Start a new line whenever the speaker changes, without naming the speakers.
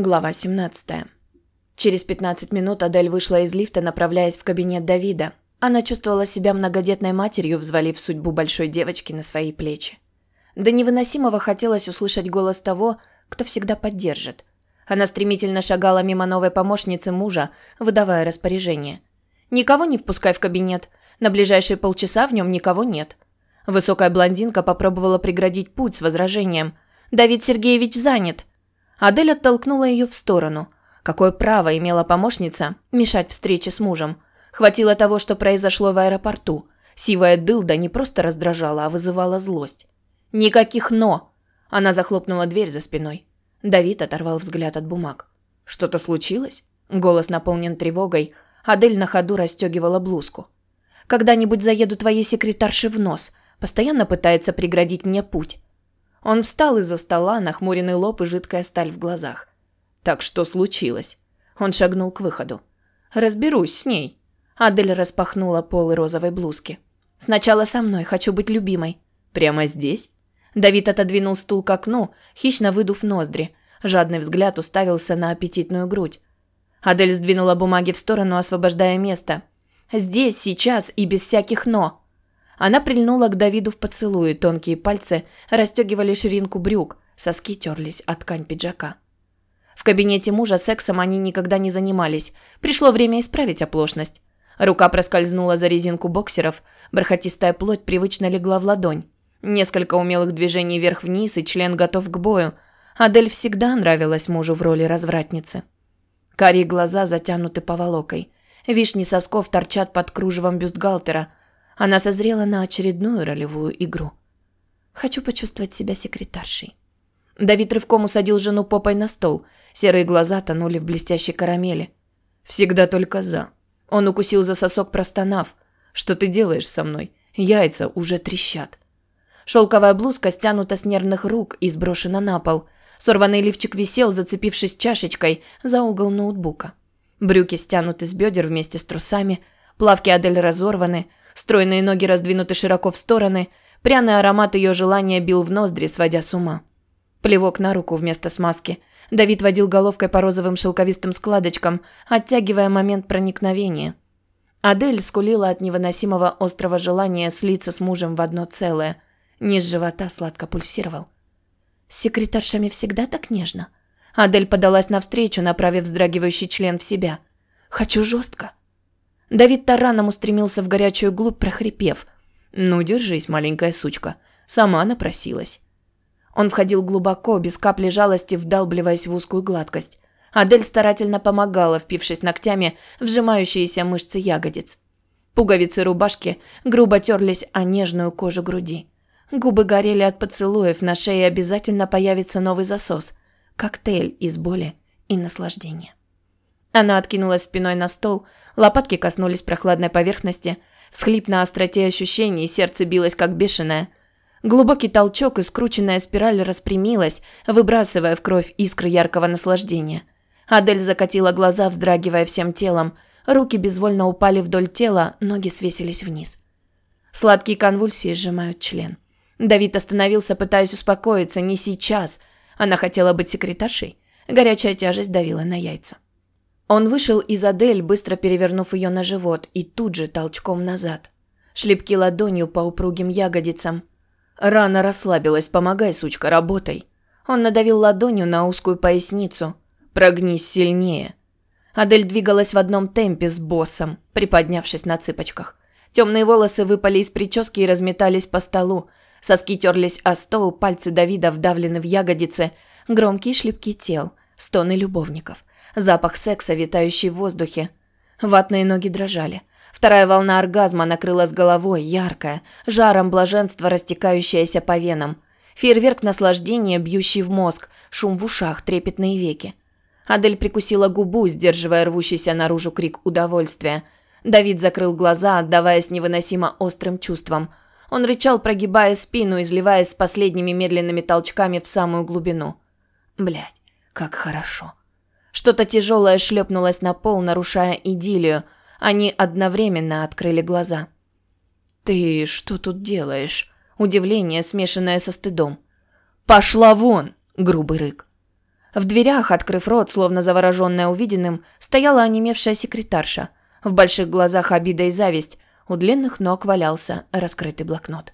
Глава 17. Через 15 минут Адель вышла из лифта, направляясь в кабинет Давида. Она чувствовала себя многодетной матерью, взвалив судьбу большой девочки на свои плечи. До невыносимого хотелось услышать голос того, кто всегда поддержит. Она стремительно шагала мимо новой помощницы мужа, выдавая распоряжение. «Никого не впускай в кабинет. На ближайшие полчаса в нем никого нет». Высокая блондинка попробовала преградить путь с возражением. «Давид Сергеевич занят. Адель оттолкнула ее в сторону. Какое право имела помощница мешать встрече с мужем? Хватило того, что произошло в аэропорту. Сивая дылда не просто раздражала, а вызывала злость. «Никаких «но!» Она захлопнула дверь за спиной. Давид оторвал взгляд от бумаг. «Что-то случилось?» Голос наполнен тревогой. Адель на ходу расстегивала блузку. «Когда-нибудь заеду твоей секретарше в нос. Постоянно пытается преградить мне путь. Он встал из-за стола, нахмуренный лоб и жидкая сталь в глазах. «Так что случилось?» Он шагнул к выходу. «Разберусь с ней». Адель распахнула полы розовой блузки. «Сначала со мной, хочу быть любимой». «Прямо здесь?» Давид отодвинул стул к окну, хищно выдув ноздри. Жадный взгляд уставился на аппетитную грудь. Адель сдвинула бумаги в сторону, освобождая место. «Здесь, сейчас и без всяких «но». Она прильнула к Давиду в поцелуе, тонкие пальцы расстегивали ширинку брюк, соски терлись от ткань пиджака. В кабинете мужа сексом они никогда не занимались. Пришло время исправить оплошность. Рука проскользнула за резинку боксеров, бархатистая плоть привычно легла в ладонь. Несколько умелых движений вверх-вниз, и член готов к бою. Адель всегда нравилась мужу в роли развратницы. Карие глаза затянуты поволокой. Вишни сосков торчат под кружевом бюстгальтера – она созрела на очередную ролевую игру. Хочу почувствовать себя секретаршей. Давид рывком усадил жену попой на стол. Серые глаза тонули в блестящей карамели. Всегда только за. Он укусил за сосок, простонав. Что ты делаешь со мной? Яйца уже трещат. Шелковая блузка стянута с нервных рук и сброшена на пол. Сорванный лифчик висел, зацепившись чашечкой за угол ноутбука. Брюки стянуты с бедер вместе с трусами. Плавки Адель разорваны. Стройные ноги раздвинуты широко в стороны, пряный аромат ее желания бил в ноздри, сводя с ума. Плевок на руку вместо смазки. Давид водил головкой по розовым шелковистым складочкам, оттягивая момент проникновения. Адель скулила от невыносимого острого желания слиться с мужем в одно целое. Низ живота сладко пульсировал. С секретаршами всегда так нежно. Адель подалась навстречу, направив вздрагивающий член в себя. «Хочу жестко. Давид тараном устремился в горячую глубь, прохрипев. «Ну, держись, маленькая сучка. Сама напросилась». Он входил глубоко, без капли жалости, вдалбливаясь в узкую гладкость. Адель старательно помогала, впившись ногтями в сжимающиеся мышцы ягодиц. Пуговицы рубашки грубо терлись о нежную кожу груди. Губы горели от поцелуев, на шее обязательно появится новый засос. Коктейль из боли и наслаждения. Она откинулась спиной на стол, лопатки коснулись прохладной поверхности, всхлип на остроте ощущений, сердце билось как бешеное. Глубокий толчок и скрученная спираль распрямилась, выбрасывая в кровь искры яркого наслаждения. Адель закатила глаза, вздрагивая всем телом. Руки безвольно упали вдоль тела, ноги свесились вниз. Сладкие конвульсии сжимают член. Давид остановился, пытаясь успокоиться. Не сейчас. Она хотела быть секретаршей. Горячая тяжесть давила на яйца. Он вышел из Адель, быстро перевернув ее на живот, и тут же толчком назад. Шлепки ладонью по упругим ягодицам. Рана расслабилась, помогай, сучка, работай. Он надавил ладонью на узкую поясницу. Прогнись сильнее. Адель двигалась в одном темпе с боссом, приподнявшись на цыпочках. Темные волосы выпали из прически и разметались по столу. Соски терлись о стол, пальцы Давида вдавлены в ягодицы, громкие шлепки тел, стоны любовников запах секса, витающий в воздухе. Ватные ноги дрожали. Вторая волна оргазма накрыла с головой, яркая, жаром блаженства, растекающаяся по венам. Фейерверк наслаждения, бьющий в мозг, шум в ушах, трепетные веки. Адель прикусила губу, сдерживая рвущийся наружу крик удовольствия. Давид закрыл глаза, отдаваясь невыносимо острым чувствам. Он рычал, прогибая спину, изливаясь с последними медленными толчками в самую глубину. Блядь, как хорошо. Что-то тяжелое шлепнулось на пол, нарушая идиллию. Они одновременно открыли глаза. «Ты что тут делаешь?» Удивление, смешанное со стыдом. «Пошла вон!» – грубый рык. В дверях, открыв рот, словно завороженная увиденным, стояла онемевшая секретарша. В больших глазах обида и зависть. У длинных ног валялся раскрытый блокнот.